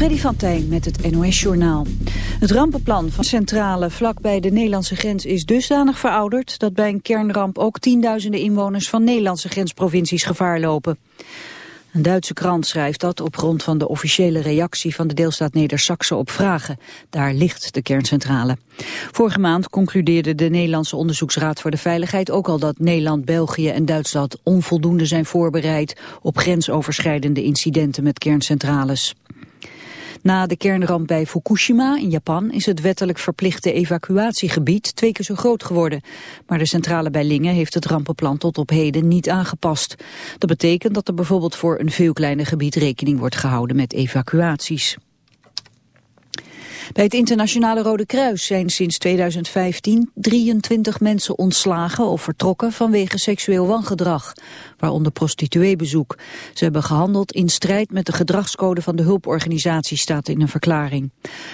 Freddy van Tijn met het NOS-journaal. Het rampenplan van centrale vlak bij de Nederlandse grens is dusdanig verouderd... dat bij een kernramp ook tienduizenden inwoners van Nederlandse grensprovincies gevaar lopen. Een Duitse krant schrijft dat op grond van de officiële reactie van de deelstaat Neder-Saxe op vragen. Daar ligt de kerncentrale. Vorige maand concludeerde de Nederlandse Onderzoeksraad voor de Veiligheid ook al dat Nederland, België en Duitsland onvoldoende zijn voorbereid op grensoverschrijdende incidenten met kerncentrales. Na de kernramp bij Fukushima in Japan is het wettelijk verplichte evacuatiegebied twee keer zo groot geworden. Maar de centrale bij Lingen heeft het rampenplan tot op heden niet aangepast. Dat betekent dat er bijvoorbeeld voor een veel kleiner gebied rekening wordt gehouden met evacuaties. Bij het Internationale Rode Kruis zijn sinds 2015 23 mensen ontslagen of vertrokken vanwege seksueel wangedrag, waaronder prostitueebezoek. Ze hebben gehandeld in strijd met de gedragscode van de hulporganisatie, staat in een verklaring.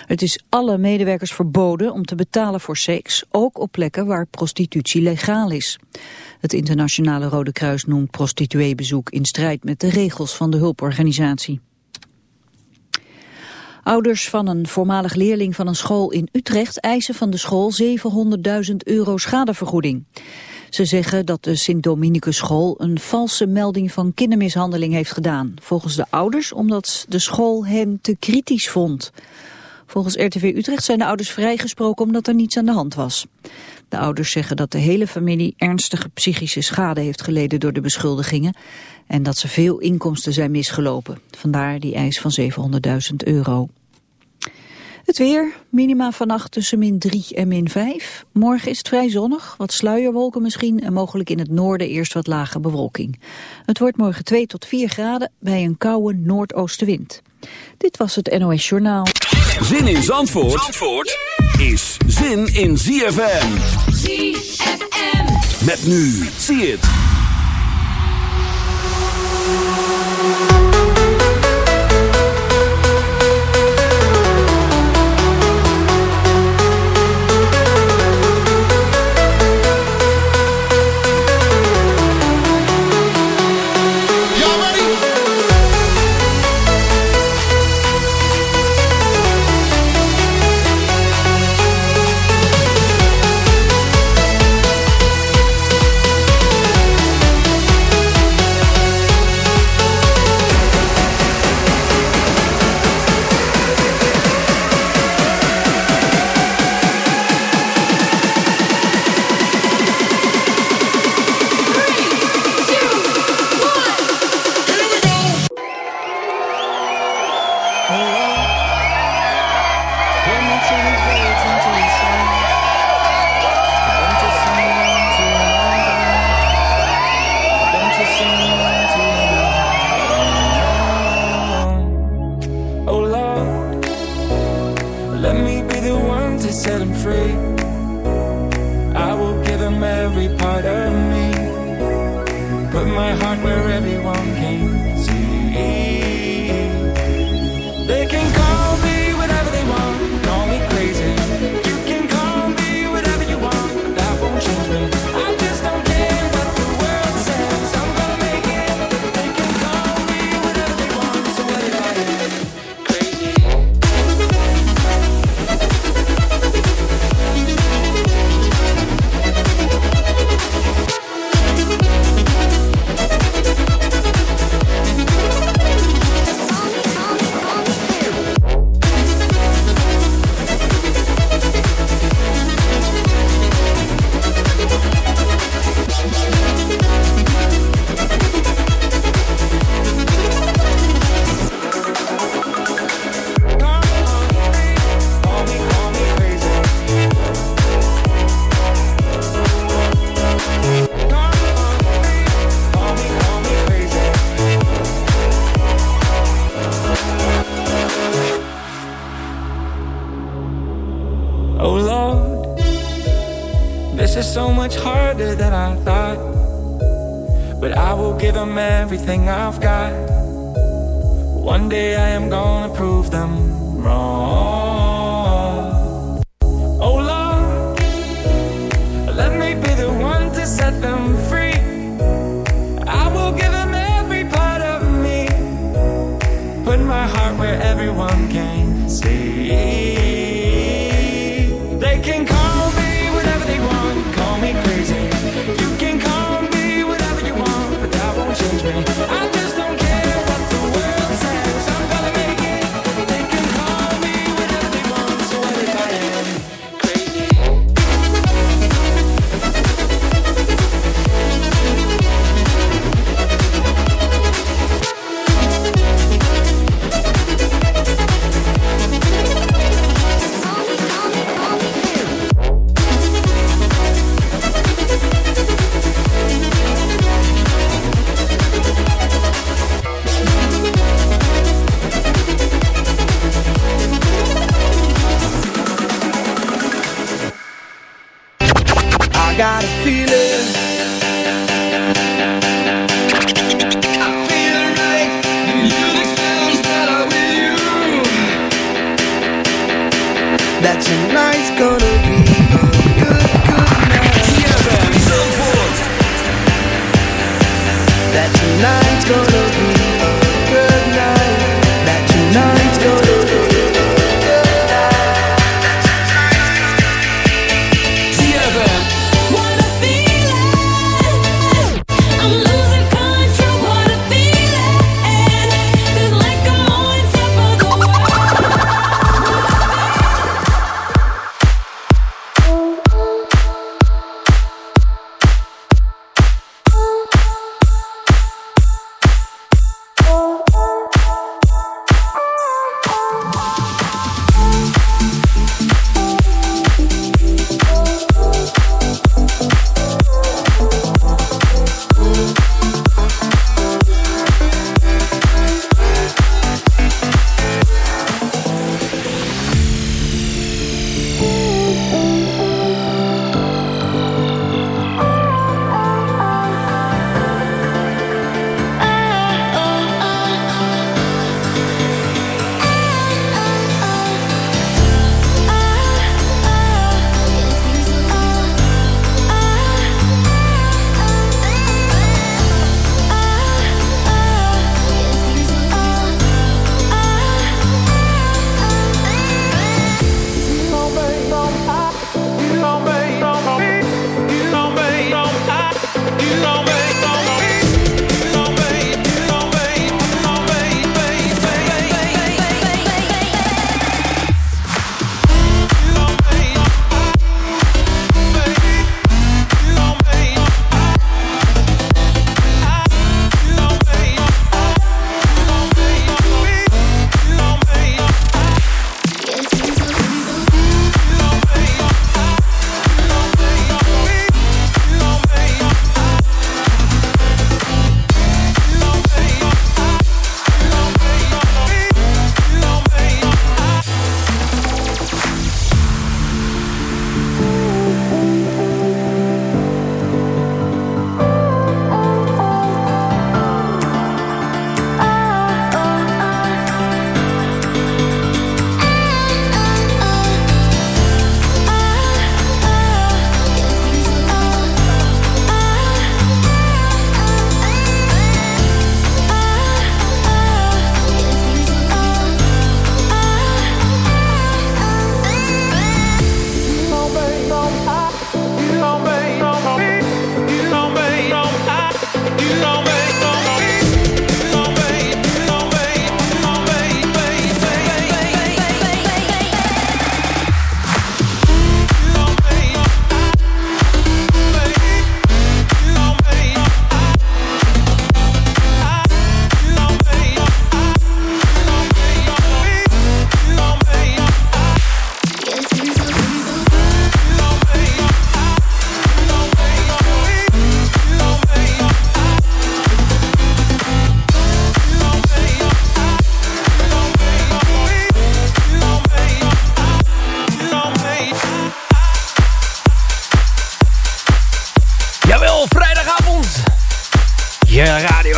Het is alle medewerkers verboden om te betalen voor seks, ook op plekken waar prostitutie legaal is. Het Internationale Rode Kruis noemt prostitueebezoek in strijd met de regels van de hulporganisatie. Ouders van een voormalig leerling van een school in Utrecht eisen van de school 700.000 euro schadevergoeding. Ze zeggen dat de Sint-Dominicus school een valse melding van kindermishandeling heeft gedaan. Volgens de ouders omdat de school hen te kritisch vond. Volgens RTV Utrecht zijn de ouders vrijgesproken omdat er niets aan de hand was. De ouders zeggen dat de hele familie ernstige psychische schade heeft geleden door de beschuldigingen en dat ze veel inkomsten zijn misgelopen. Vandaar die eis van 700.000 euro. Het weer, minima vannacht tussen min 3 en min 5. Morgen is het vrij zonnig, wat sluierwolken misschien... en mogelijk in het noorden eerst wat lage bewolking. Het wordt morgen 2 tot 4 graden bij een koude noordoostenwind. Dit was het NOS Journaal. Zin in Zandvoort, Zandvoort is zin in ZFM. ZFM. Met nu, zie het.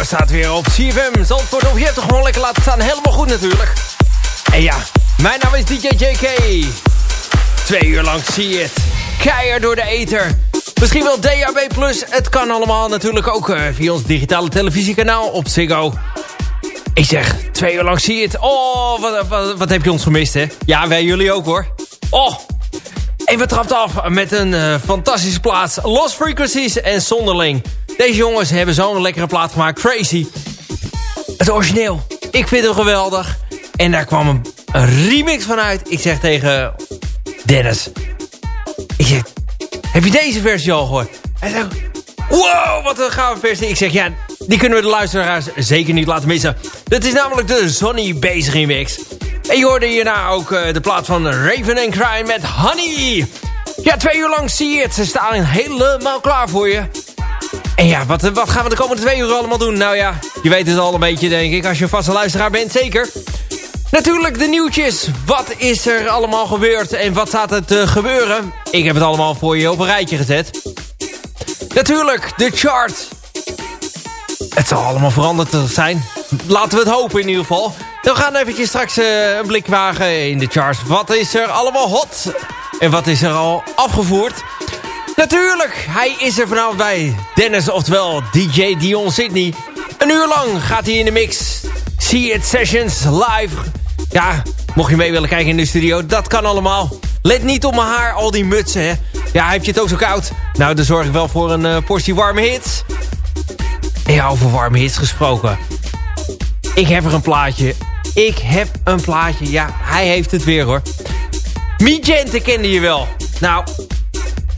Staat weer op CFM. Zandvoort of je hebt toch gewoon lekker laten staan. Helemaal goed natuurlijk. En ja, mijn naam is DJ JK. Twee uur lang zie je het. Keier door de ether. Misschien wel DAB+. Het kan allemaal natuurlijk ook eh, via ons digitale televisiekanaal op Ziggo. Ik zeg, twee uur lang zie je het. Oh, wat, wat, heb je ons gemist, hè? Ja, wij jullie ook, hoor. Oh, en we trapt af met een eh, fantastische plaats. Lost Frequencies en Zonderling. Deze jongens hebben zo'n lekkere plaat gemaakt. Crazy. Het origineel. Ik vind hem geweldig. En daar kwam een, remix van uit. Ik zeg tegen Dennis. Ik zeg, heb je deze versie al gehoord? Hij zegt, wow, wat een gave versie. Ik zeg, ja, die kunnen we de luisteraars zeker niet laten missen. Dit is namelijk de Sonny Base remix. En je hoorde hierna ook eh, de plaat van Raven and Cry met Honey. Ja, twee uur lang zie je het. Ze staan helemaal klaar voor je. En ja, wat, wat gaan we de komende twee uur allemaal doen? Nou ja, je weet het al een beetje, denk ik. Als je een vaste luisteraar bent, zeker. Natuurlijk de nieuwtjes. Wat is er allemaal gebeurd en wat staat er te gebeuren? Ik heb het allemaal voor je op een rijtje gezet. Natuurlijk, de chart. Het zal allemaal veranderd zijn. Laten we het hopen in ieder geval. We gaan eventjes straks uh, een blik wagen in de charts. Wat is er allemaal hot? En wat is er al afgevoerd? Natuurlijk, hij is er vanavond bij. Dennis, oftewel DJ Dion Sydney. Een uur lang gaat hij in de mix. See It Sessions live. Ja, mocht je mee willen kijken in de studio, dat kan allemaal. Let niet op mijn haar, al die mutsen, hè. Ja, heb je het ook zo koud? Nou, dan zorg ik wel voor een uh, portie warme hits. Ja, over warme hits gesproken. Ik heb er een plaatje. Ik heb een plaatje. Ja, hij heeft het weer, hoor. Mijente kende je wel. Nou,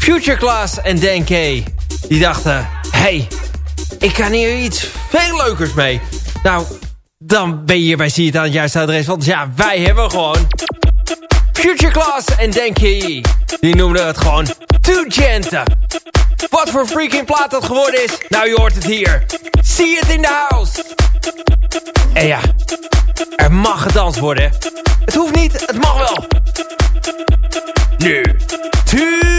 Future Class en Dan. Die dachten, hey, ik kan hier iets veel leukers mee. Nou, dan ben je hier bij Zie het aan het juiste adres. Want ja, wij hebben gewoon... Future Class en Dan. Die noemden het gewoon Too Gente. Wat voor freaking plaat dat geworden is? Nou, je hoort het hier. See it in the house. En ja, er mag gedanst worden. Het hoeft niet, het mag wel. Nu, Too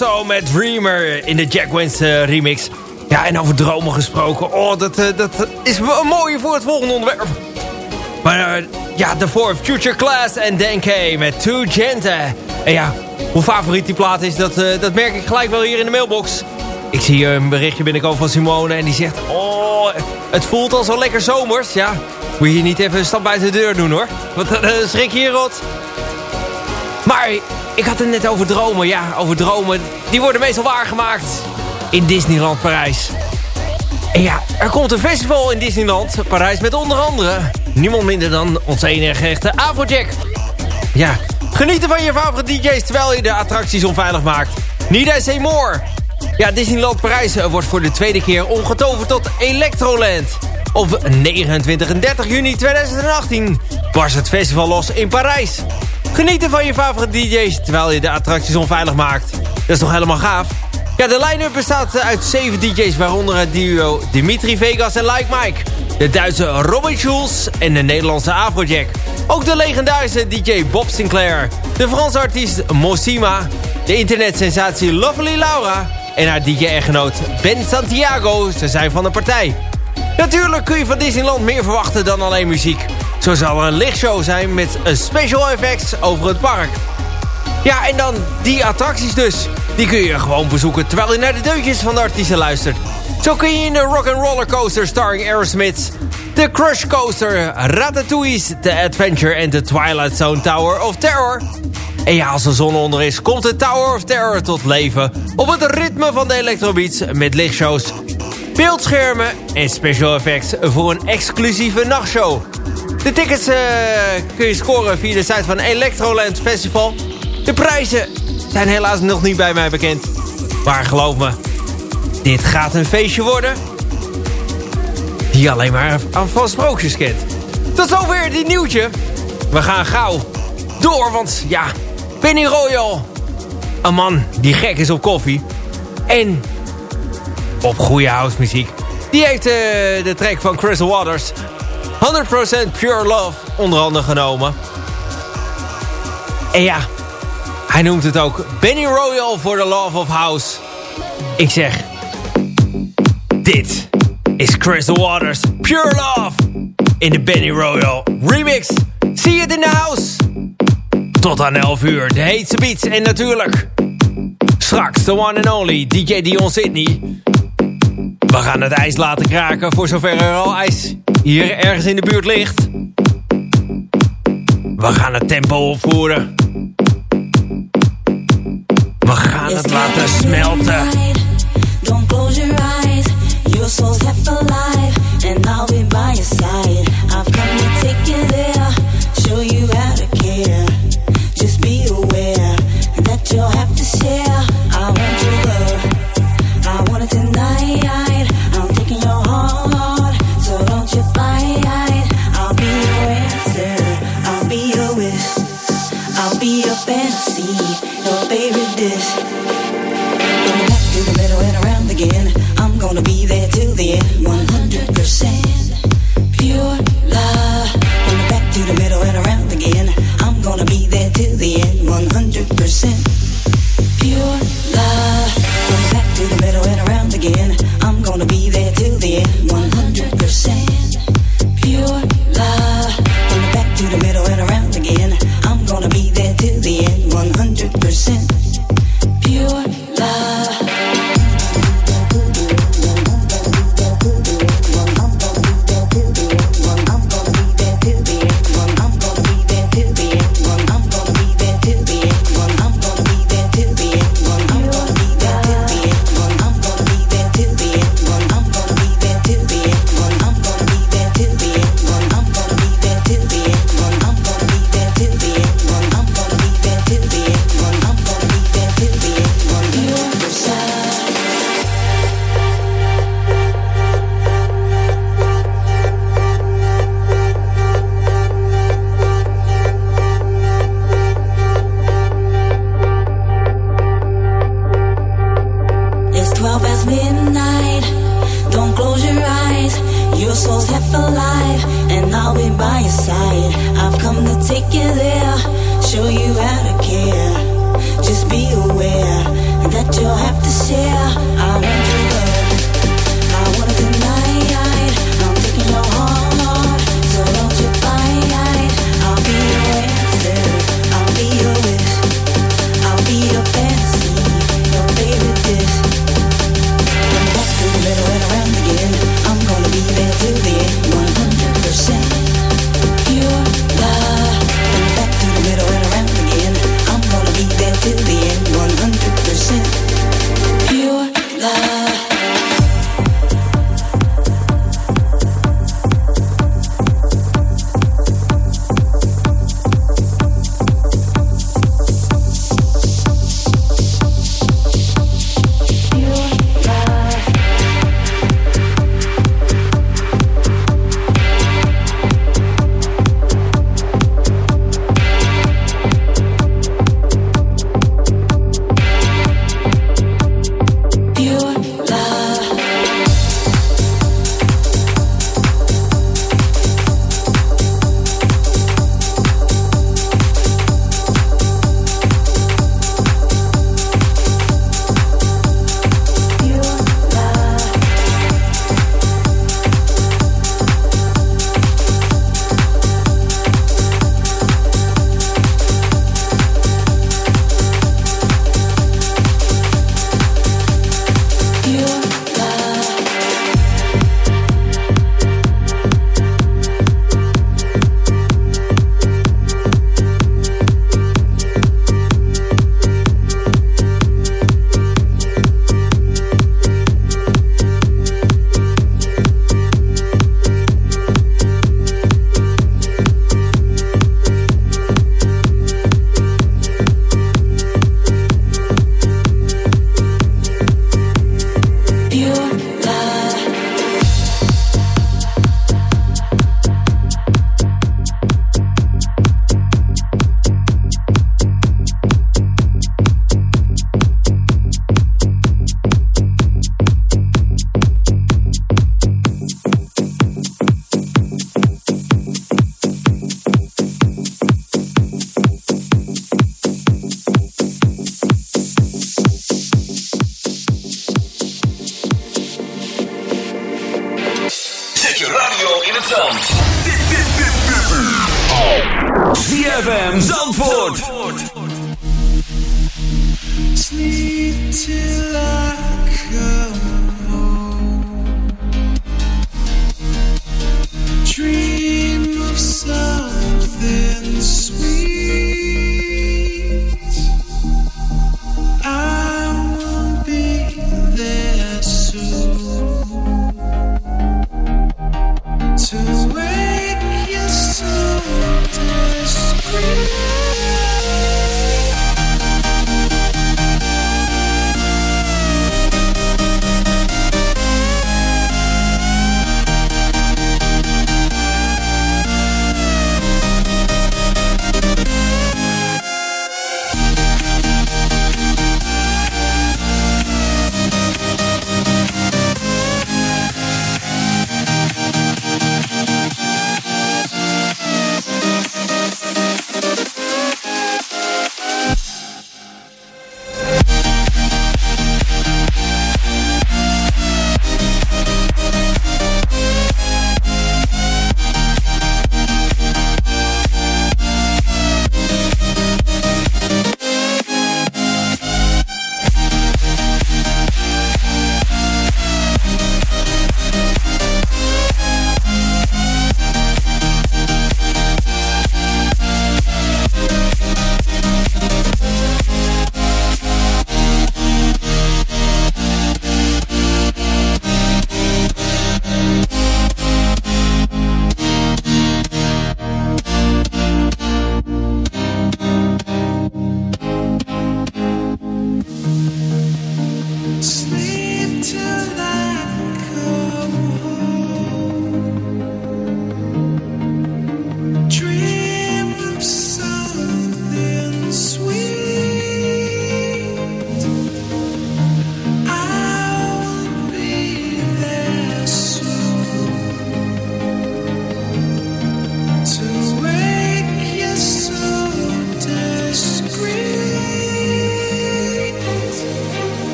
Ingrosso met Dreamer in de Jack Wins eh, remix. Ja, en over dromen gesproken. Oh, dat, eh, dat is een mooie voor het volgende onderwerp. Maar eh, ja, daarvoor Future Class en Dan K met Too Gente. En ja, hoe favoriet die plaat is, dat, dat merk ik gelijk wel hier in de mailbox. Ik zie een berichtje binnenkomen van Simone en die zegt... Oh, het voelt al zo lekker zomers. Ja, moet je hier niet even een stap buiten de deur doen hoor. Want uh, schrik hier rot. Maar ik had het net over dromen. Ja, over dromen. Die worden meestal waargemaakt in Disneyland Parijs. En ja, er komt een festival in Disneyland Parijs met onder andere... niemand minder dan onze enige echte Afrojack. Ja, genieten van je favoriete DJ's terwijl je de attracties onveilig maakt. Need I say more? Ja, Disneyland Parijs eh, wordt voor de tweede keer omgetoverd tot Electroland. Op 29 en 30 juni 2018 barst het festival los in Parijs. Genieten van je favoriete DJ's terwijl je de attracties onveilig maakt. Dat is toch helemaal gaaf? Ja, de line-up bestaat uit 7 DJ's, waaronder het duo Dimitri Vegas en Like Mike. De Duitse Robin Schulz en de Nederlandse Afrojack. Ook de legendarische DJ Bob Sinclair. De Franse artiest Mosima. De internetsensatie Lovely Laura. En haar DJ-echtgenoot Ben Santiago. Ze zijn van de partij. Natuurlijk kun je van Disneyland meer verwachten dan alleen muziek. Zo zal er een lichtshow zijn met een special effects over het park. Ja, en dan die attracties dus. Die kun je gewoon bezoeken terwijl je naar de deuntjes van de artiesten luistert. Zo kun je in de Rock Roller Coaster starring Aerosmith... de Crush Coaster, Ratatouille's The Adventure... en de Twilight Zone Tower of Terror... En ja, als de zon onder is, komt de Tower of Terror tot leven... op het ritme van de electrobeats met lichtshows, beeldschermen en special effects... voor een exclusieve nachtshow. De tickets eh, kun je scoren via de site van Electroland Festival. De prijzen zijn helaas nog niet bij mij bekend. Maar geloof me, dit gaat een feestje worden... die alleen maar aan van sprookjes kent. Tot zover dit nieuwtje. We gaan gauw door, want ja, Penny Royal. Een man die gek is op koffie. En op goede housemuziek. Die heeft uh, de track van Chris Waters... 100% Pure Love onder handen genomen. En ja, hij noemt het ook Benny Royal for the Love of House. Ik zeg, dit is Chris Waters Pure Love in de Benny Royal remix. Zie je in de house. Tot aan 11 uur, de heetste beats en natuurlijk... Straks de one and only DJ Dion Sydney. We gaan het ijs laten kraken voor zover er al ijs hier ergens in de buurt ligt. We gaan het tempo opvoeren. We gaan het laten smelten. Don't close your eyes. Your soul's half alive, and I'll be by your side.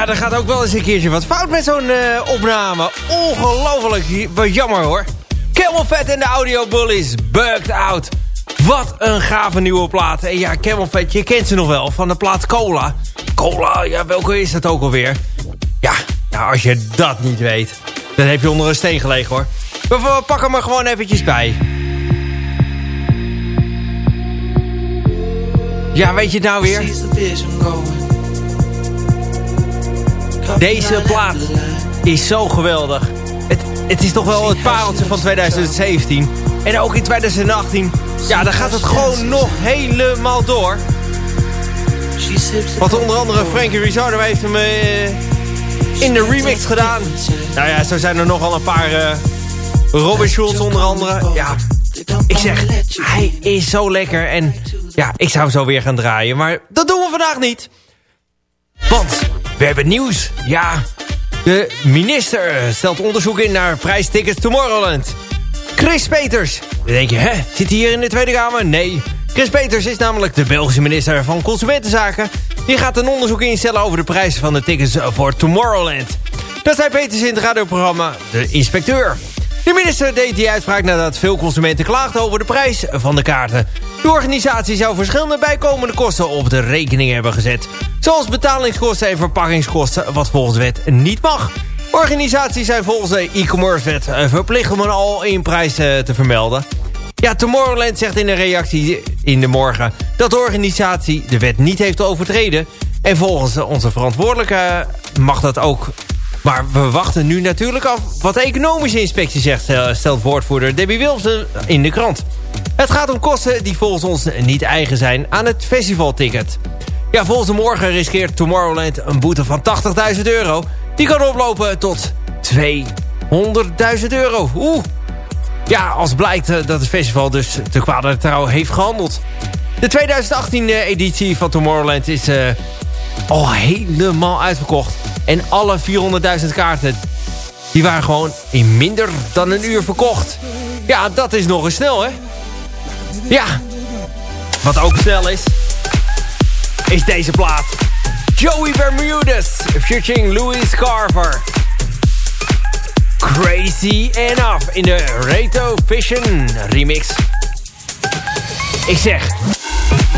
Ja, er gaat ook wel eens een keertje wat fout met zo'n eh, opname. Ongelooflijk, wat jammer hoor. Camel Fat en de Audio Bullies, Bugged Out. Wat een gave nieuwe plaat. En ja, Camel je kent ze nog wel, van de plaat Cola. Cola, ja, welke is dat ook alweer? Ja, nou, als je dat niet weet, dan heb je onder een steen gelegen hoor. We, we pakken hem er gewoon eventjes bij. Ja, weet je het nou weer? Deze plaat is zo geweldig. Het, het is toch wel het pareltje van 2017. En ook in 2018. Ja, dan gaat het gewoon nog helemaal door. Want onder andere Frankie Rizzardo heeft hem eh, in de remix gedaan. Nou ja, zo zijn er nogal een paar... eh Robin Schulz onder andere. Ja, ik zeg, hij is zo lekker. En ja, ik zou hem zo weer gaan draaien. Maar dat doen we vandaag niet. Want we hebben nieuws. Ja, de minister stelt onderzoek in naar prijstickets Tomorrowland. Chris Peters. Dan denk je, hè, zit hij hier in de Tweede Kamer? Nee. Chris Peters is namelijk de Belgische minister van Consumentenzaken. Die gaat een onderzoek instellen over de prijzen van de tickets voor Tomorrowland. Dat zei Peters in het radioprogramma De Inspecteur. De minister deed die uitspraak nadat veel consumenten klaagden over de prijs van de kaarten. De organisatie zou verschillende bijkomende kosten op de rekening hebben gezet. Zoals betalingskosten en verpakkingskosten, wat volgens wet niet mag. Organisaties zijn volgens de e-commerce wet eh, verplicht om een al-in prijs eh, te vermelden. Ja, Tomorrowland zegt in een reactie in de morgen... dat de organisatie de wet niet heeft overtreden. En volgens onze verantwoordelijke mag dat ook. Maar we wachten nu natuurlijk af wat de economische inspectie zegt... eh, stelt woordvoerder Debbie Wilson in de krant. Het gaat om kosten die volgens ons niet eigen zijn aan het festivalticket. Ja, volgens morgen riskeert Tomorrowland een boete van 80.000 euro. Die kan oplopen tot 200.000 euro. Oeh. Ja, als blijkt eh, dat het festival dus te kwade trouw heeft gehandeld. De 2018-editie van Tomorrowland is eh, al helemaal uitverkocht. En alle 400.000 kaarten, die waren gewoon in minder dan een uur verkocht. Ja, dat is nog eens snel, hè? Ja. Wat ook snel is, is deze plaat. Joey Bermudez, featuring Louis Carver. Crazy Enough in de Reto Vision remix. Ik zeg,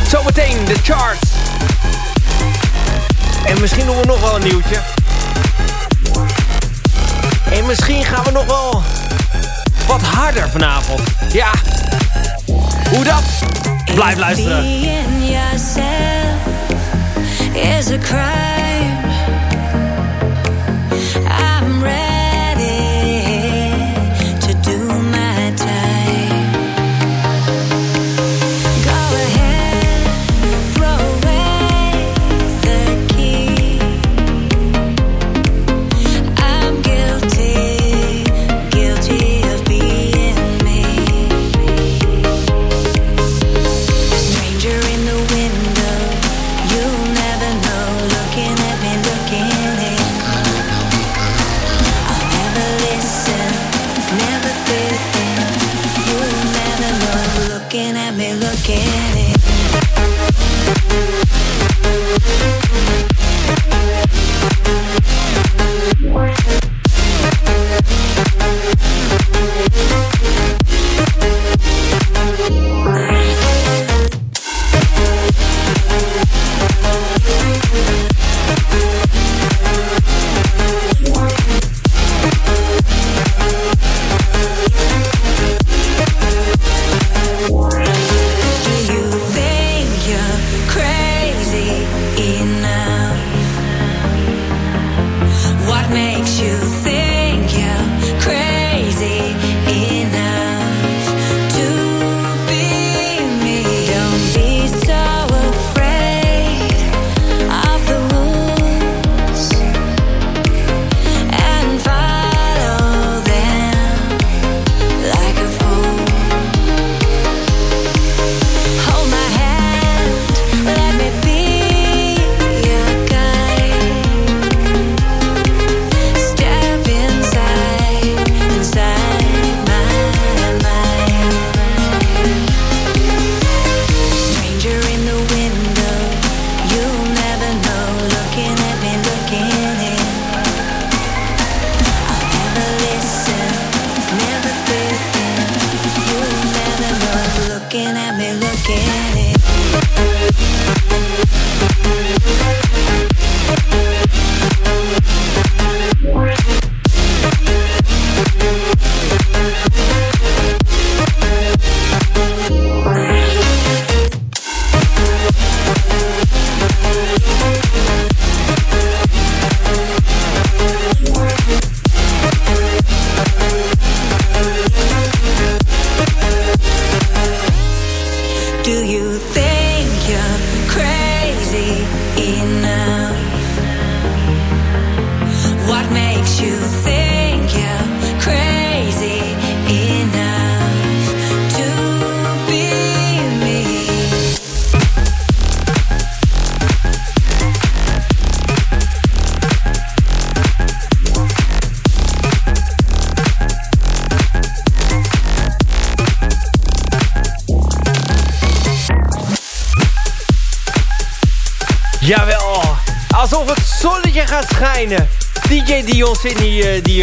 zometeen de charts. En misschien doen we nog wel een nieuwtje. En misschien gaan we nog wel wat harder vanavond. Ja, hoe dat? Blijf luisteren.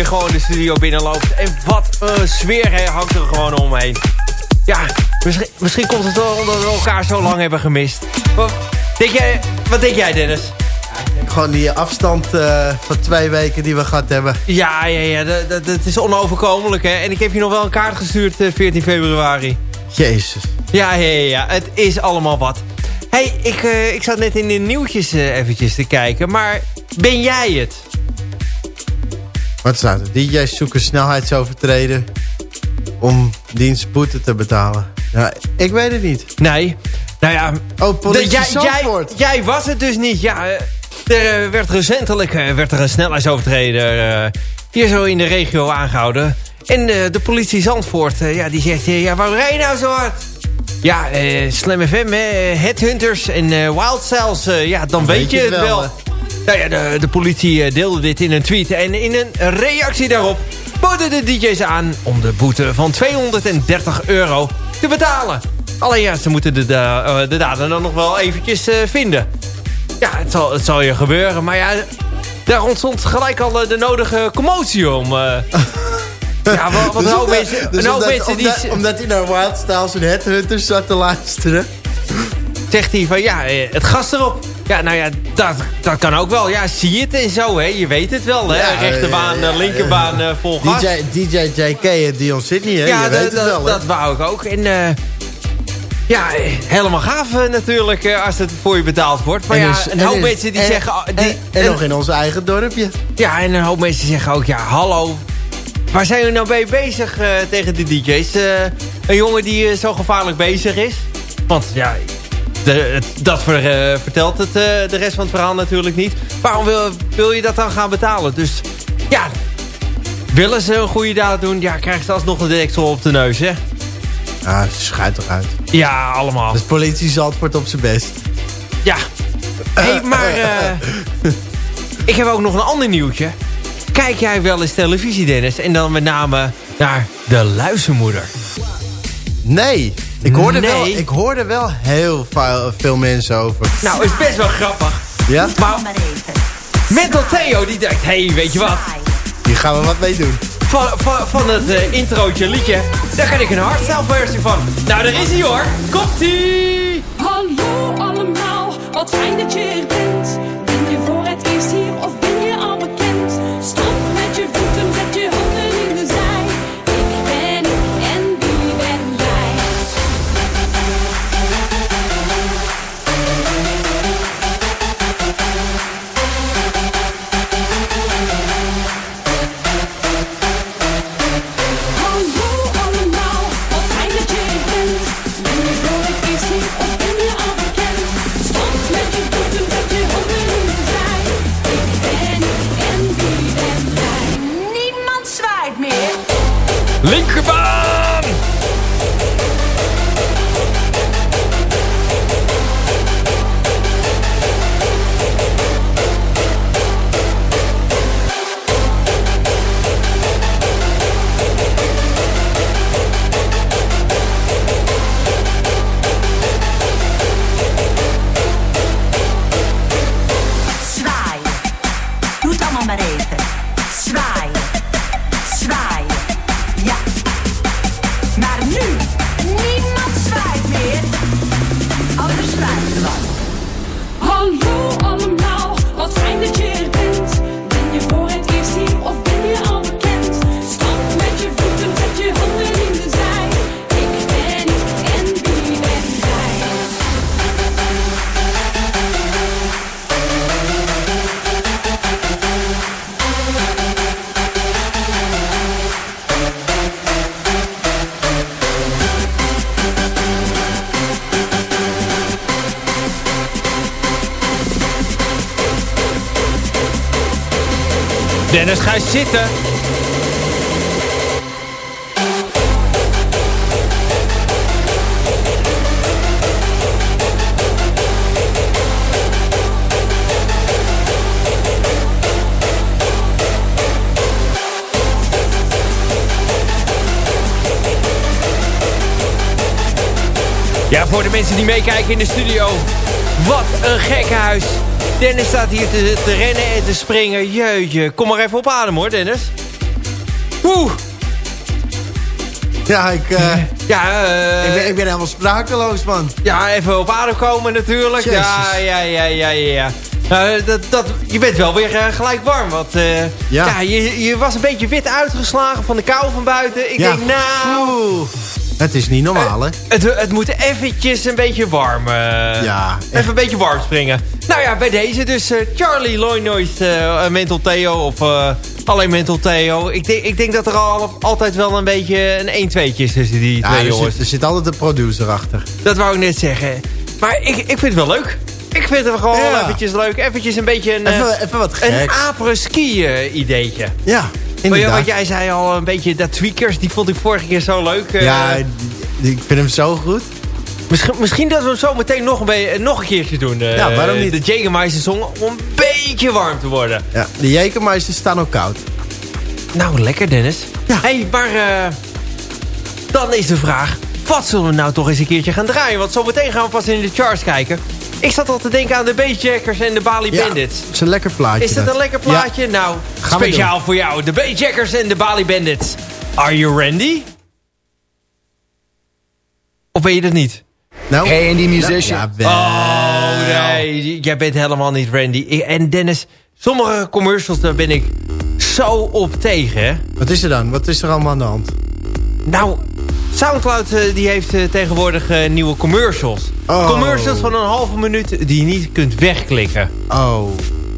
Gewoon de studio binnenloopt. En wat een sfeer hè, hangt er gewoon omheen. Ja, misschien, misschien komt het wel omdat we elkaar zo lang hebben gemist. Wat denk jij, wat denk jij Dennis? Gewoon die afstand eh, van twee weken die we gehad hebben. Ja, ja, ja, dat, is onoverkomelijk hè. En ik heb je nog wel een kaart gestuurd eh, 14 februari. Jezus. Ja, ja, ja, ja, het is allemaal wat. hey, ik, eh, ik zat net in de nieuwtjes eh, eventjes te kijken, maar ben jij het? Wat staat er? DJ's zoeken snelheidsovertreden om dienst boete te betalen. Ja, ik weet het niet. Nee. Nou ja, Oh, politie jij, jij, Zandvoort. jij was het dus niet. Ja, eh, er eh, werd recentelijk eh, werd er een snelheidsovertreder hier zo in de regio aangehouden. En de politie Zandvoort, ja, die zegt, ja, waarom rij je nou zo hard? Ja, Slam FM, Headhunters en Wild Cells, ja, dan weet, je het wel. Nou ja, de, de politie eh, deelde dit in een tweet. En in een reactie daarop boden de DJ's aan om de boete van 230 euro te betalen. Alleen ja, ze moeten de, eh, de dader dan nog wel eventjes eh, vinden. Ja, het zal, het zal je gebeuren. Maar ja, daar ontstond gelijk al de nodige commotie om. ja, wat, wat een hoop mensen, dus een hoop omdat, mensen die... omdat, hij naar Wild Styles en Headhunters zat te luisteren. zegt hij van ja, het gas erop. Ja, nou ja, dat, dat kan ook wel. Ja, zie je het en zo, hè. Je weet het wel, hè. Ja, Rechterbaan, eh, eh, linkerbaan, eh, vol gas. DJ, DJ JK en Dion Sydney, hè? ja, je dat- weet het wel, hè? dat wou ik ook. En eh, ja, eh, helemaal gaaf eh, natuurlijk eh, als het voor je betaald wordt. Maar En ja, dus- een en hoop mensen die en- zeggen... oh, En, Die, en en- nog in ons eigen dorpje. Ja, en een hoop mensen zeggen ook, ja, hallo. Waar zijn we nou mee bezig eh, tegen de DJ's? Eh, een jongen die eh, zo gevaarlijk bezig is. Want ja, de, het- dat ver- eh, vertelt het, eh, de rest van het verhaal natuurlijk niet. Waarom wil, wil je dat dan gaan betalen? Dus ja, willen ze een goede daad doen? Ja, krijgen ze alsnog een deksel op de neus, hè? Ah, schuit toch uit. Ja, allemaal. Dus politie Zandvoort op zijn best. Ja. hey, maar eh, ik heb ook nog een ander nieuwtje. Kijk jij wel eens televisie, Dennis? En dan met name naar de luizenmoeder. Nee, ik hoorde, Nee. Wel, ik hoorde wel heel veel, veel mensen over. Nou, is best wel grappig. Ja? Maar Mental Theo die denkt, hey, weet je wat? Hier gaan we wat mee doen. Van, van, van het eh, introotje liedje, daar kan ik een hardstyle versie van. Nou, daar is hij hoor. Komt-ie! Hallo allemaal, wat fijn dat je er bent. Dennis, ga zitten. Ja, voor de mensen die meekijken in de studio. Wat een gekke huis. Dennis staat hier te, te rennen en te springen. Jeetje, kom maar even op adem hoor, Dennis. Woe! Ja, ik, eh, Ja, eh, ik, ben, ik ben helemaal sprakeloos, man. ja, even op adem komen natuurlijk. Jezus. Ja, ja, ja, ja, ja. Nou, dat, dat, je bent wel weer eh, gelijk warm. Want eh, ja. Ja. je, je was een beetje wit uitgeslagen van de kou van buiten. Ik Ja. denk, nou... Oeh. Het is niet normaal, hè? Het, het moet eventjes een beetje warm. eh, Ja, echt. Even een beetje warm springen. Nou ja, bij deze dus eh, Charlie Loynoist, eh Mental Theo of eh, alleen Mental Theo. Ik denk, ik denk dat er al, altijd wel een beetje een 1-2'tje is tussen die Ja, twee jongens. zit, er zit altijd een producer achter. Dat wou ik net zeggen. Maar ik, ik vind het wel leuk. Ik vind het gewoon Ja. eventjes leuk. Eventjes een beetje een, eh, Even, even wat een gek. apres-ski eh, ideetje. Ja, inderdaad. wat jij zei al, een beetje dat tweakers, die vond ik vorige keer zo leuk. eh, Ja, ik vind hem zo goed. Misschien, misschien dat we hem zo meteen nog een, nog een keertje doen. eh, Ja, waarom niet? De Jägermeister song om een beetje warm te worden. Ja, de Jekermeisters staan ook koud. Nou, lekker Dennis. Ja. hey, maar eh, dan is de vraag... Wat zullen we nou toch eens een keertje gaan draaien? Want zometeen gaan we pas in de charts kijken. Ik zat al te denken aan de Bassjackers en de Bali Ja, Bandits. het is een lekker plaatje. Is dat een lekker plaatje? Nou, Gaan we speciaal voor jou. De Bassjackers en de Bali Bandits. Are you ready? Of ben je dat niet? Nou, Hey, indie musician. Ja, wel. Oh, nee. Jij bent helemaal niet Randy. En Dennis, sommige commercials, daar ben ik zo op tegen? Wat is er dan? Wat is er allemaal aan de hand? Nou, Soundcloud eh, die heeft eh, tegenwoordig eh, nieuwe commercials. Oh. Commercials van een halve minuut die je niet kunt wegklikken. Oh,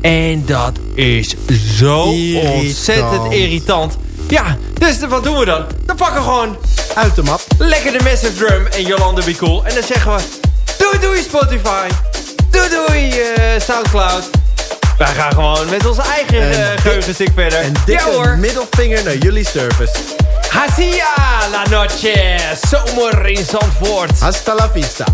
En dat is zo Irritant. ontzettend irritant. Ja, dus wat doen we dan? Dan pakken we gewoon uit de map. lekker de Massive Drum en Jolanda Be Cool. En dan zeggen we, doei doei Spotify. Doei doei Soundcloud. Wij gaan gewoon met onze eigen geheugenstick verder. En ja dikke hoor. middelvinger naar jullie service. Así a la noche. Somos Rinson Forts. Hasta la pista.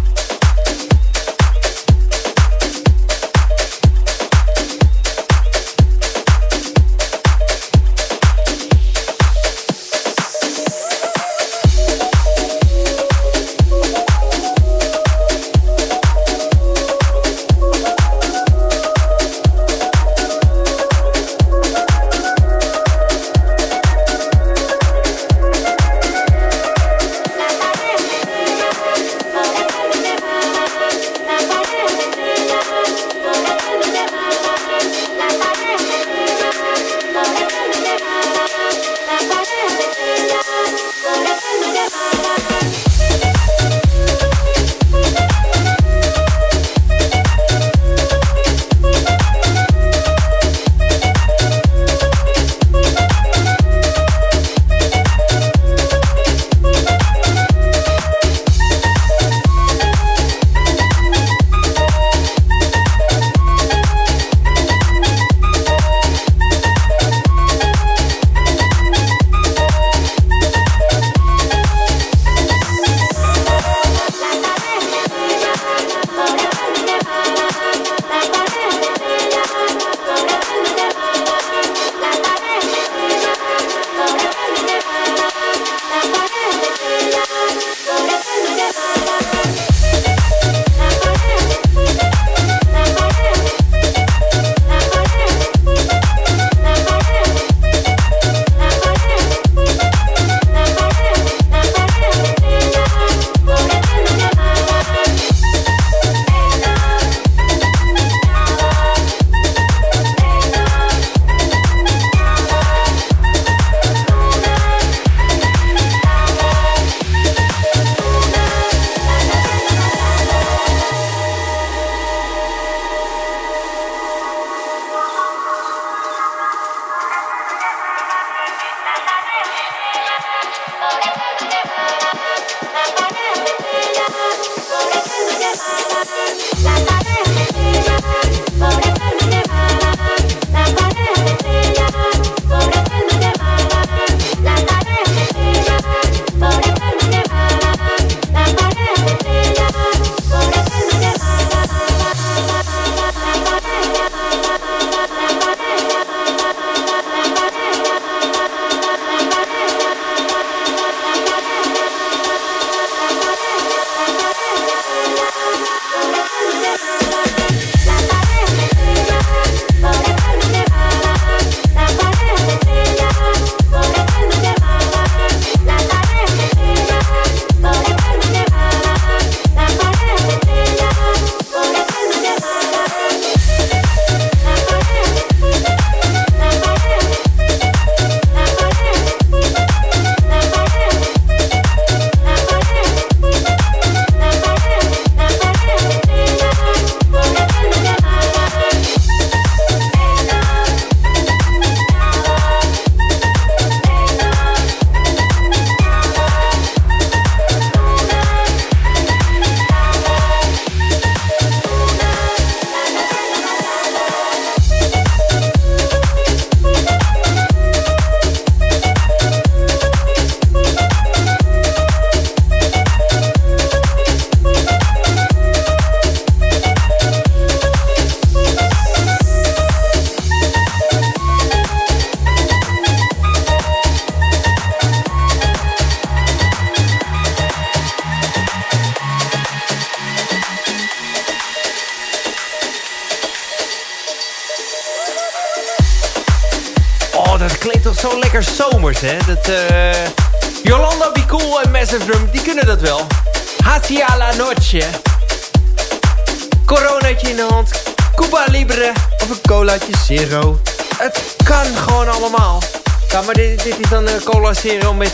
Zero met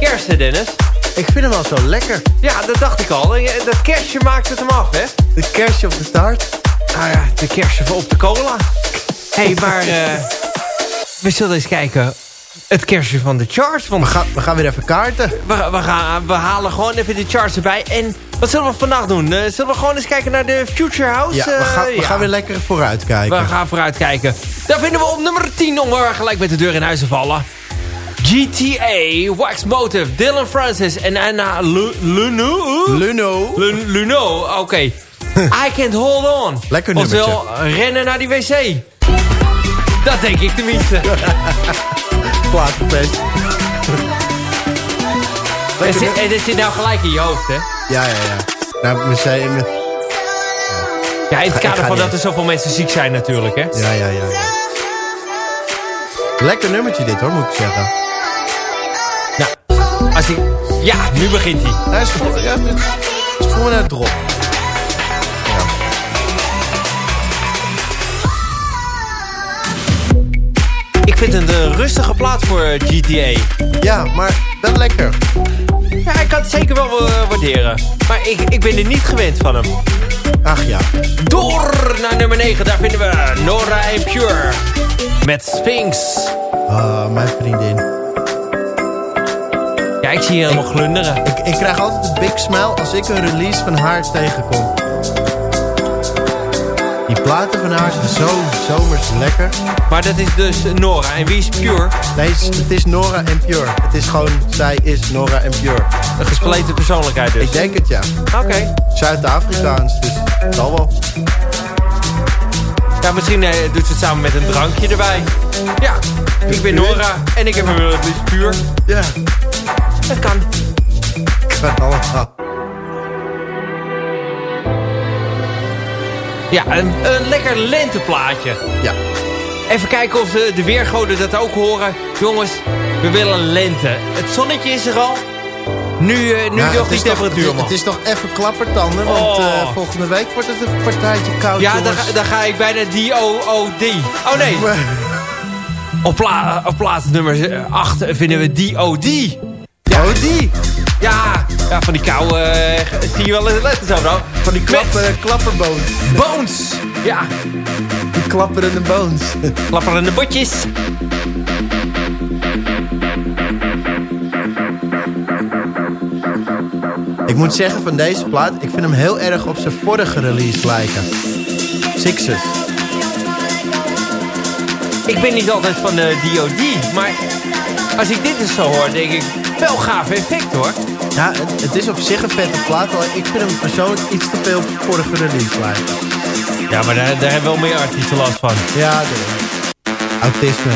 kersen, Dennis. Ik vind hem wel zo lekker. Ja, dat dacht ik al. Eh, Dat kerstje maakt het hem af, hè? De kerstje op de taart. Nou ja, de kersen op de cola. Hé, hey, maar eh, we zullen eens kijken. Het kerstje van de charts. Want We gaan, we gaan weer even kaarten. we, we, gaan, we halen gewoon even de charts erbij. En wat zullen we vandaag doen? Zullen we gewoon eens kijken naar de Future House? Ja, we gaan, we ja. gaan weer lekker vooruit kijken. We gaan vooruit kijken. Daar vinden we op nummer 10 om gelijk met de deur in huis te vallen. GTA, Wax Motive, Dylan Francis en Anna Lu- Luno. Luno. Lu- Luno, oké. I can't hold on. Lekker Oftewel, rennen naar die wc. Dat denk ik tenminste. Platenfest. En zit, dit zit nou gelijk in je hoofd, hè? Ja, ja, ja. Nou, museum. Ja, in het kader van dat er zoveel mensen ziek zijn natuurlijk, hè? Ja, ja, ja, ja. Lekker nummertje dit hoor, moet ik zeggen. Als. Ja, nu begint hij. Hij is voor, ja, me naar het drop. Ik vind het een rustige plaat voor eh, GTA. Ja, maar wel lekker. Ja, ik kan het zeker wel eh, waarderen. Maar ik, ik ben er niet gewend van hem. Ach ja. Door naar nummer 9, daar vinden we Nora en Pure. Met Sphinx. Ah, mijn vriendin. Ja, ik zie je helemaal glunderen. Ik, ik krijg altijd een big smile als ik een release van haar tegenkom. Die platen van haar zijn zo zomers lekker. Maar dat is dus Nora. En wie is Pure? Nee, het is- Nora en Pure. Het is gewoon, zij is Nora en Pure. Een gespleten persoonlijkheid dus. Ik denk het, ja. Oké. Zuid-Afrikaans, dus het zal wel. Ja, misschien eh, doet ze het samen met een drankje erbij. Ja, ik ben Nora en ik heb een release Pure. Ja, Dat kan. kan allemaal. Ja, een, een lekker lenteplaatje. Ja. Even kijken of de, de weergoden dat ook horen. Jongens, we willen lente. Het zonnetje is er al. Nu, eh, nu Ja, nog die is toch- temperatuur, het, man. het is toch even klappertanden, want Oh. eh, volgende week wordt het een partijtje koud, Ja, dan, dan ga ik bijna D-O-O-D. Oh nee, op, pla op plaats nummer 8 vinden we D-O-D. Oh, die! Ja, ja, van die kou eh, zie je wel in de letters zo, bro. Van die Met klapper, klapperboons. Bones. Ja, Die klapperende boons. klapperende botjes. Ik moet zeggen van deze plaat, ik vind hem heel erg op zijn vorige release lijken. Sixes. Ik ben niet altijd van de DOD, maar als ik dit eens zo hoor, denk ik, wel gaaf effect hoor. Ja, het, het is op zich een vette plaat, maar ik vind hem persoonlijk iets te veel zijn vorige release. Ja, maar daar, daar hebben wel meer artiesten last van. Ja, de, autisme.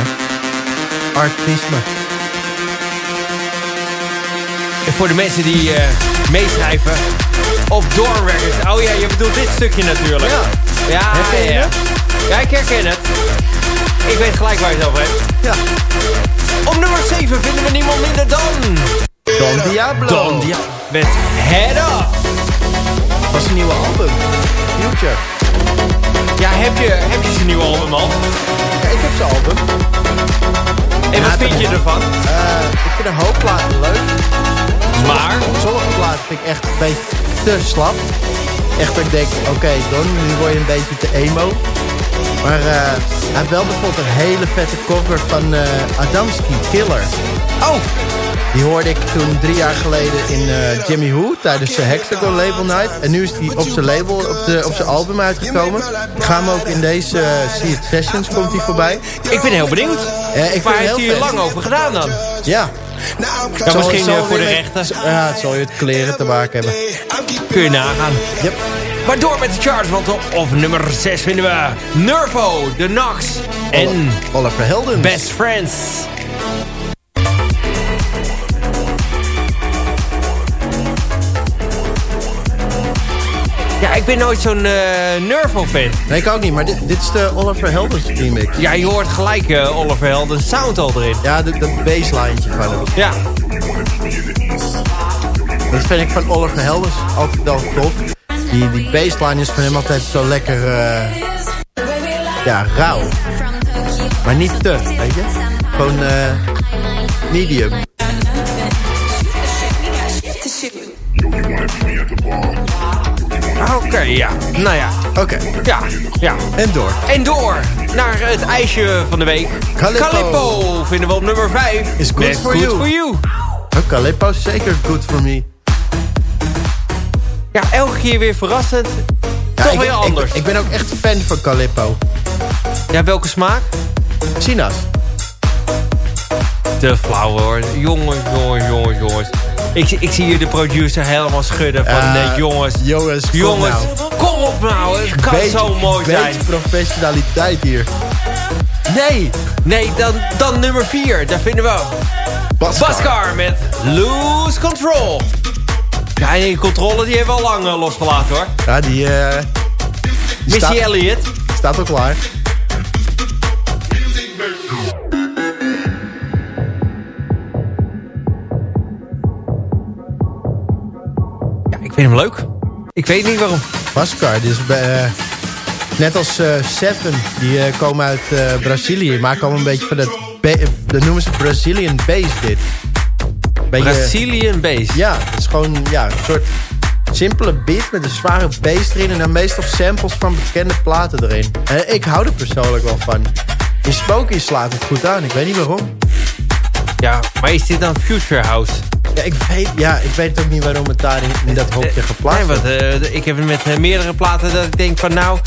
Artisme. En voor de mensen die eh, meeschrijven op Door Records. Oh ja, je bedoelt dit stukje natuurlijk. Ja. Ja, Herken je ja. het? Ja, ik herken het. Ik weet gelijk waar je het over hebt. Ja. Op nummer 7 vinden we niemand minder dan... Don Diablo. Don Dia met Head Up. Dat is een nieuwe album. Future. Ja, heb je, heb je zijn nieuwe album al? Ja, ik heb zijn album. En wat vind je ervan? Eh, ik vind een hoop platen leuk. Maar... Sommige platen vind ik echt een beetje te slap. Echt dat ik denk, oké Don, nu word je een beetje te emo. Maar eh, hij heeft wel bijvoorbeeld een hele vette cover van eh, Adamski, Killer. Oh, Die hoorde ik toen drie jaar geleden in eh, Jimmy Who tijdens de Hexagon Label Night. En nu is die op zijn label, op, de, op zijn album uitgekomen. Ik ga hem ook in deze See It Sessions komt hij voorbij. ik ben heel benieuwd. Ja, ik Waar heeft hij er vet. lang over gedaan dan? Ja. Ja, misschien eh, voor de rechten. Ja, het zal je het kleren te maken hebben. Kun je nagaan. Yep. Maar door met de charts, want op, op nummer 6 vinden we Nervo, The Knox en Oliver Helden. Best Friends. Ik ben nooit zo'n eh Nervo-fan. Nee, ik ook niet, maar dit, dit is de Oliver Heldens remix. Ja, je hoort gelijk eh, Oliver Helden sound al erin. Ja, dat baseline van hem. Ja, Dat vind ik van Oliver Heldens altijd wel tof. Die, die baseline is van hem altijd zo lekker... eh, ja, rauw. Maar niet te, weet je? Gewoon eh, medium. Oké, ja. Nou ja, Oké, ja, ja. en door. En door naar het ijsje van de week. Calippo. vinden we op nummer 5. Is good for you. for you. Oh, Calippo is zeker good for me. Ja, elke keer weer verrassend. Ja, Toch weer ik- anders. Ik, ben ook echt fan van Calippo. ja, welke smaak? Sinaas. Te flauw hoor. Jongens, jongens, jongens, jongens. Ik, zie- ik zie hier de producer helemaal schudden van... Nee, jongens, Jongens, kom jongens, nou. kom op nou. Het kan Beetje- zo mooi zijn. Professionaliteit hier. Nee, Nee, dan, dan nummer 4. Daar vinden we Baskar. Baskar met Lose Control. Ja, en die controle die hebben we al lang eh, losgelaten hoor. Ja, die eh, Missy Elliott. staat ook klaar. Vind hem leuk. Ik weet niet waarom. Baskar, dus bij, eh, net als eh, Seven, die eh, komen uit eh, Brazilië. Maar komen een beetje van dat, ba- dat noemen ze Brazilian bass dit. Beetje- Brazilian bass. Ja, het is gewoon ja, een soort simpele beat met een zware bass erin. En dan meestal samples van bekende platen erin. En ik hou er persoonlijk wel van. In Spooky slaat het goed aan, ik weet niet waarom. Ja, maar is dit dan Future House? Ja, ik weet, ja, ik weet ook niet waarom het daar in, in dat hokje geplaatst Nee, want eh, ik heb het met eh, meerdere platen dat ik denk van nou...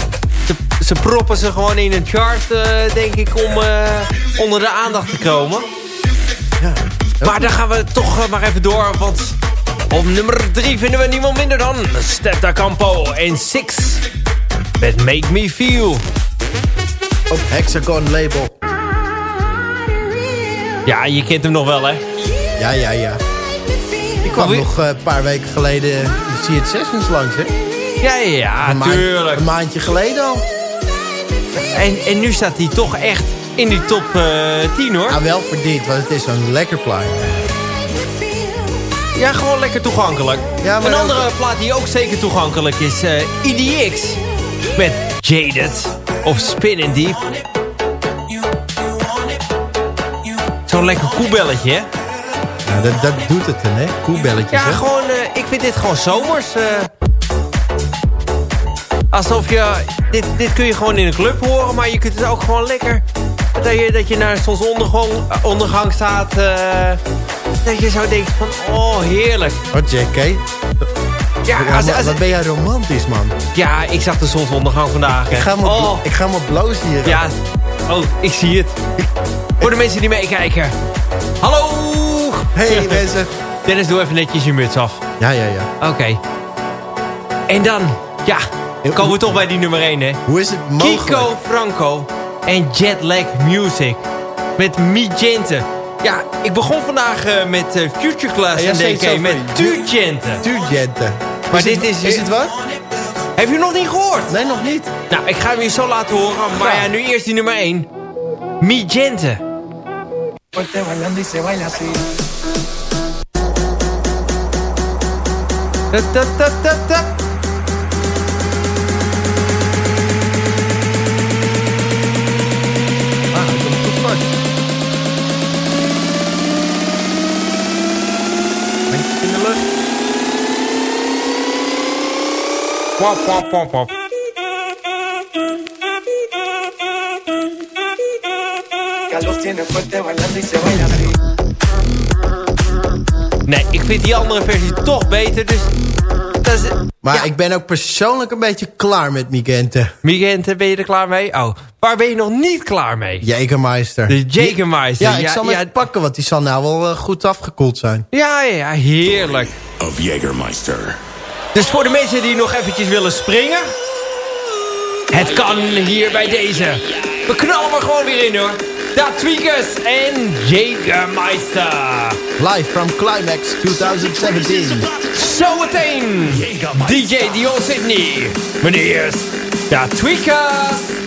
Ze, ze proppen ze gewoon in een chart, eh, denk ik, om eh, onder de aandacht te komen. Ja. Maar dan gaan we toch eh, maar even door, want op nummer 3 vinden we niemand minder dan Step Da Campo en Six. Met Make Me Feel. Op Hexagon label. Ja, je kent hem nog wel, hè? Ja, ja, ja. Die kwam Alweer- nog eh, een paar weken geleden See It Sessions langs, hè? Ja, ja, ja, Een maand- tuurlijk. Een maandje geleden al. En, en nu staat hij toch echt in die top eh 10, hoor. Nou, wel verdiend, want het is een lekker plaat. Ja, gewoon lekker toegankelijk. Ja, een ook- andere plaat die ook zeker toegankelijk is, eh EDX. Met Jaded of Spinning Deep. Zo'n lekker koebelletje, hè? Dat, dat doet het dan, hè? Koebelletjes, Ja, hè? gewoon, eh, ik vind dit gewoon zomers. eh. alsof je, dit, dit kun je gewoon in een club horen, maar je kunt het ook gewoon lekker... Dat je, dat je naar zonsondergang ondergang staat, eh, dat je zo denkt van, oh, heerlijk. Wat, JK? Ja, Ja, als, wat ben jij romantisch, man. ja ik zag de zonsondergang vandaag. Ik ga hem op, oh, ik ga op blozen hier. ja, oh, ik zie het. Voor de mensen die meekijken. Hallo! Hey, mensen. Dennis, doe even netjes je muts af. Ja, ja, ja. Oké. En dan, ja, komen we toch bij die nummer 1, hè? Hoe is het mogelijk? Kiko Franco en Jetlag Music. Met Migente. Ja, ik begon vandaag eh, met eh, Future Class En DK met Turgente. Turgente. Maar Is dit het- is- Is het wat? Heb je nog niet gehoord? Nee, nog niet. Nou, ik ga hem je zo laten horen. Maar ja, nu eerst die nummer 1. Migente. Ta, ta, ta, ta, ta. Ah, ik kom goed pop, pop, pop. Nee, ik vind die andere versie toch beter, dus... Dat is, Maar ja, ik ben ook persoonlijk een beetje klaar met Migente. Migente, ben je er klaar mee? Oh, waar ben je nog niet klaar mee? Jägermeister. De Jägermeister. Ja, ik zal hem ja, even pakken, want die zal nou wel eh, goed afgekoeld zijn. ja, ja, ja, heerlijk. Of Jägermeister. Dus voor de mensen die nog eventjes willen springen... Het kan hier bij deze. We knallen er gewoon weer in hoor. Dat Tweakers en Jägermeister. Live from Climax 2017. Zometeen DJ Dion Sydney. Meneer Da Tweakers.